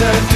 certain